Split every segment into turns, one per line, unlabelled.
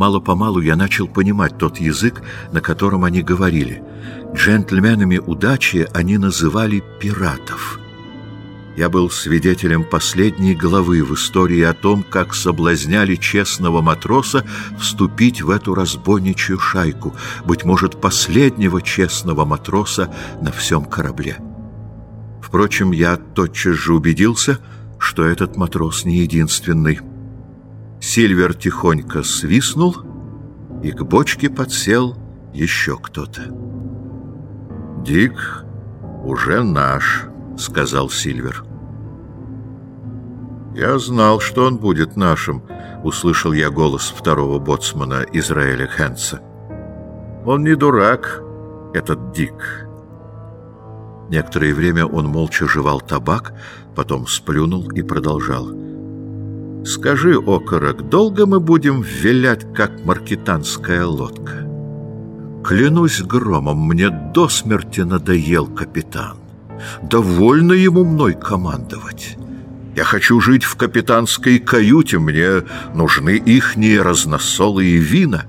Мало-помалу я начал понимать тот язык, на котором они говорили. Джентльменами удачи они называли пиратов. Я был свидетелем последней главы в истории о том, как соблазняли честного матроса вступить в эту разбойничью шайку, быть может, последнего честного матроса на всем корабле. Впрочем, я тотчас же убедился, что этот матрос не единственный. Сильвер тихонько свистнул, и к бочке подсел еще кто-то. «Дик уже наш», — сказал Сильвер. «Я знал, что он будет нашим», — услышал я голос второго боцмана Израиля Хэнса. «Он не дурак, этот Дик». Некоторое время он молча жевал табак, потом сплюнул и продолжал. «Скажи, окорок, долго мы будем вилять, как маркетанская лодка?» «Клянусь громом, мне до смерти надоел капитан. Довольно ему мной командовать». Я хочу жить в капитанской каюте, мне нужны ихние разносолые вина.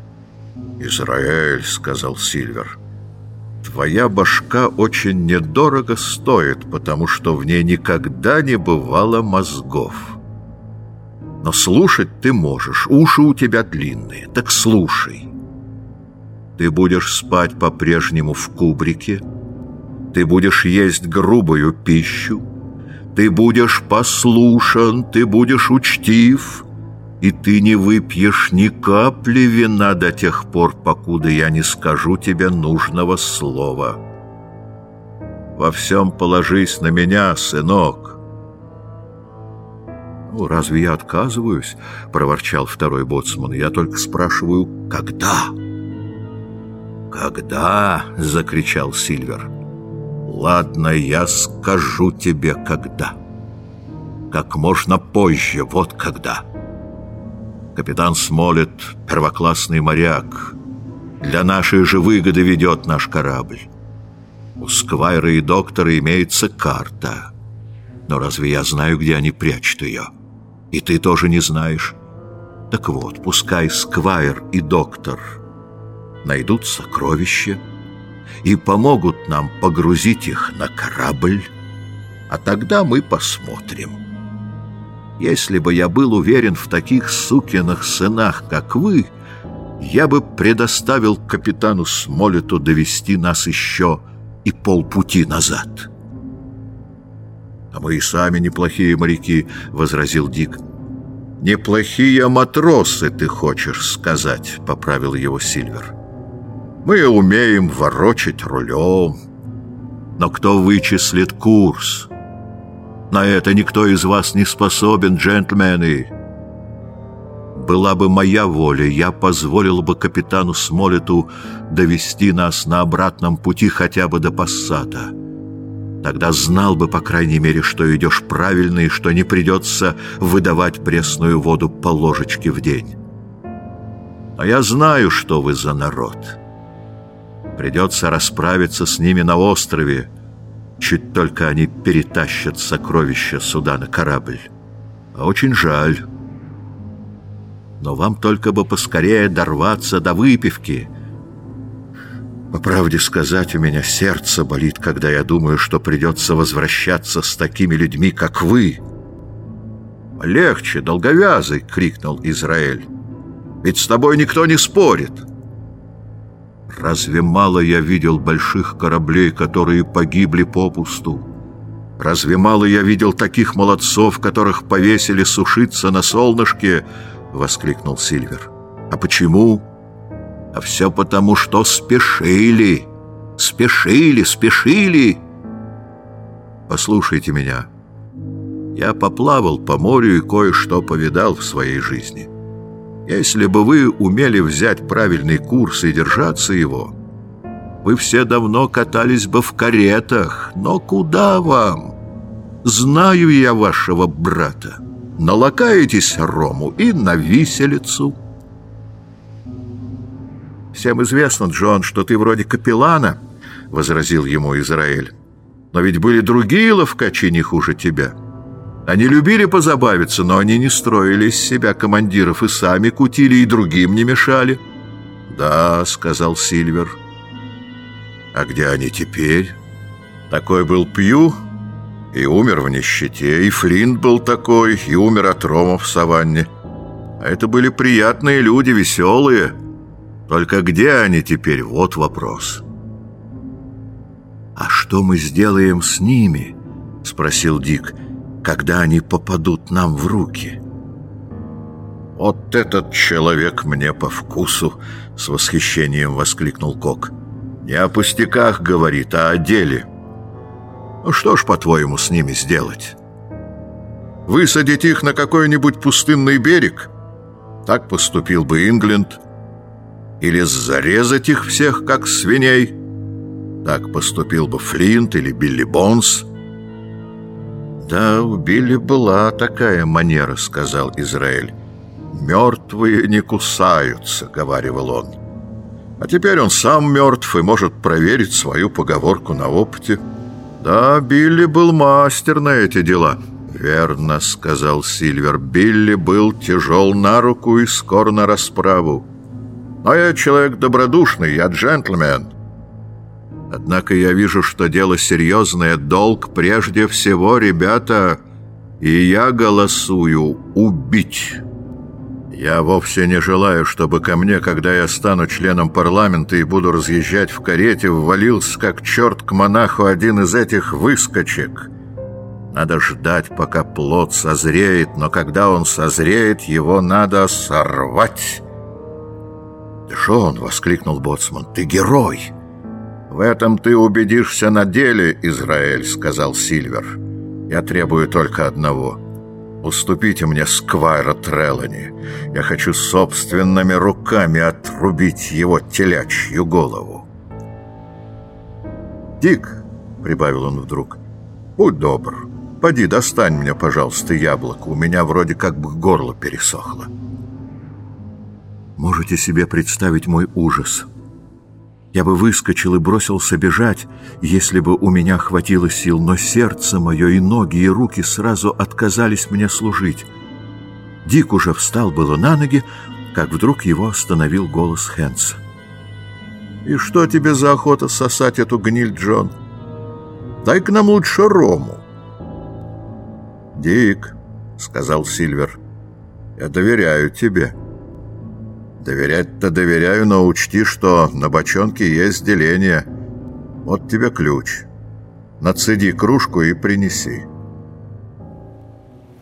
«Израиль», — сказал Сильвер, — «твоя башка очень недорого стоит, потому что в ней никогда не бывало мозгов. Но слушать ты можешь, уши у тебя длинные, так слушай. Ты будешь спать по-прежнему в кубрике, ты будешь есть грубую пищу, ты будешь послушан, ты будешь учтив, и ты не выпьешь ни капли вина до тех пор, покуда я не скажу тебе нужного слова. Во всем положись на меня, сынок. «Ну, разве я отказываюсь?» — проворчал второй боцман. «Я только спрашиваю, когда?» «Когда?» — закричал Сильвер. Ладно, я скажу тебе, когда. Как можно позже, вот когда. Капитан Смолет — первоклассный моряк. Для нашей же выгоды ведет наш корабль. У Сквайра и доктора имеется карта. Но разве я знаю, где они прячут ее? И ты тоже не знаешь. Так вот, пускай Сквайр и доктор найдут сокровища, и помогут нам погрузить их на корабль, а тогда мы посмотрим. Если бы я был уверен в таких сукиных сынах, как вы, я бы предоставил капитану Смолету довести нас еще и полпути назад. — А мы и сами неплохие моряки, — возразил Дик. — Неплохие матросы, ты хочешь сказать, — поправил его Сильвер. — мы умеем ворочать рулем. Но кто вычислит курс? На это никто из вас не способен, джентльмены. Была бы моя воля, я позволил бы капитану Смолету довести нас на обратном пути хотя бы до Пассата. Тогда знал бы, по крайней мере, что идешь правильно и что не придется выдавать пресную воду по ложечке в день. А я знаю, что вы за народ». Придется расправиться с ними на острове, чуть только они перетащат сокровища сюда на корабль. А очень жаль. Но вам только бы поскорее дорваться до выпивки. По правде сказать, у меня сердце болит, когда я думаю, что придется возвращаться с такими людьми, как вы. «Легче, долговязый!» — крикнул Израиль. «Ведь с тобой никто не спорит!» Разве мало я видел больших кораблей, которые погибли попусту? Разве мало я видел таких молодцов, которых повесили сушиться на солнышке? — воскликнул Сильвер. — А почему? — А все потому, что спешили, спешили, спешили. Послушайте меня. Я поплавал по морю и кое-что повидал в своей жизни. Если бы вы умели взять правильный курс и держаться его, вы все давно катались бы в каретах. Но куда вам? Знаю я вашего брата. Налакаетесь рому и на виселицу. «Всем известно, Джон, что ты вроде капеллана», — возразил ему Израиль. «Но ведь были другие ловкачи не хуже тебя. Они любили позабавиться, но они не строили из себя командиров и сами кутили, и другим не мешали. «Да», — сказал Сильвер. «А где они теперь?» «Такой был Пью и умер в нищете, и Флинт был такой, и умер от рома в саванне. А это были приятные люди, веселые. Только где они теперь, вот вопрос».
«А что мы сделаем с ними?» — спросил Дик. «Когда они попадут нам в руки?»
«Вот этот человек мне по вкусу!» — с восхищением воскликнул Кок. «Не о пустяках говорит, а о деле. Ну что ж, по-твоему, с ними сделать? Высадить их на какой-нибудь пустынный берег? Так поступил бы Ингленд. Или зарезать их всех, как свиней?» Так поступил бы Флинт или Билли Бонс. «Да, у Билли была такая манера», — сказал Израиль. «Мертвые не кусаются», — говаривал он. «А теперь он сам мертв и может проверить свою поговорку на опыте». «Да, Билли был мастер на эти дела». «Верно», — сказал Сильвер. «Билли был тяжел на руку и скор на расправу. Но я человек добродушный, я джентльмен». Однако я вижу, что дело серьезное. Долг прежде всего, ребята, и я голосую убить. Я вовсе не желаю, чтобы ко мне, когда я стану членом парламента и буду разъезжать в карете, ввалился как черт к монаху один из этих выскочек. Надо ждать, пока плод созреет, но когда он созреет, его надо сорвать. «Джон!» — воскликнул Боцман. «Ты герой!» «В этом ты убедишься на деле, Израиль», — сказал Сильвер. «Я требую только одного. Уступите мне Сквайра Трелани. Я хочу собственными руками отрубить его телячью голову». «Дик», — прибавил он вдруг, — «будь добр, поди достань мне, пожалуйста, яблоко. У меня вроде как бы горло пересохло».
Можете себе представить мой ужас — я бы выскочил и бросился бежать, если бы у меня хватило сил, но сердце мое и ноги, и руки сразу отказались мне служить. Дик уже встал было на ноги, как вдруг его остановил голос Хэнса.
«И что тебе за охота сосать эту гниль, Джон? Дай-ка нам лучше рому». «Дик», — сказал Сильвер, — «я доверяю тебе». Доверять-то доверяю, но учти, что на бочонке есть деление. Вот тебе ключ. Нацеди кружку и принеси.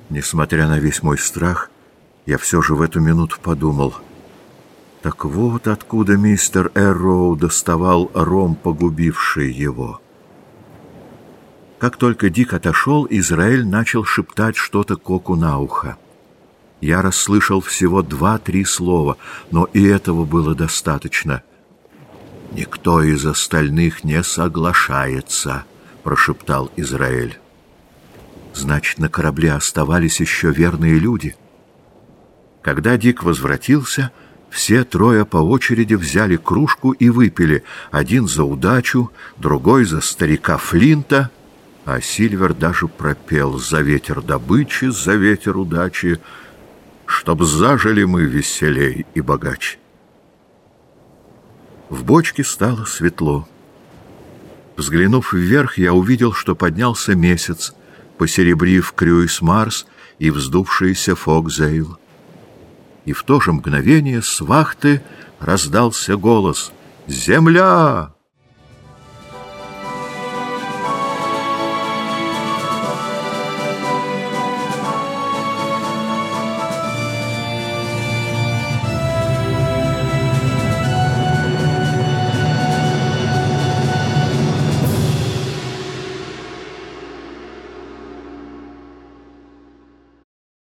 Несмотря на весь мой страх, я все же в эту минуту подумал. Так вот откуда мистер Эрроу доставал ром, погубивший его. Как только Дик отошел, Израиль начал шептать что-то Коку на ухо. Я расслышал всего два-три слова, но и этого было достаточно. «Никто из остальных не соглашается», — прошептал Израиль. «Значит, на корабле оставались еще верные люди». Когда Дик возвратился, все трое по очереди взяли кружку и выпили, один за удачу, другой за старика Флинта, а Сильвер даже пропел «За ветер добычи, за ветер удачи», чтоб зажили мы веселей и богаче. В бочке стало светло. Взглянув вверх, я увидел, что поднялся месяц, посеребрив Крюис Марс и вздувшийся Фокзейл. И в то же мгновение с вахты раздался голос «Земля!»